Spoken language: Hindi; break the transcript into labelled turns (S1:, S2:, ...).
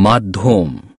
S1: माध्यम।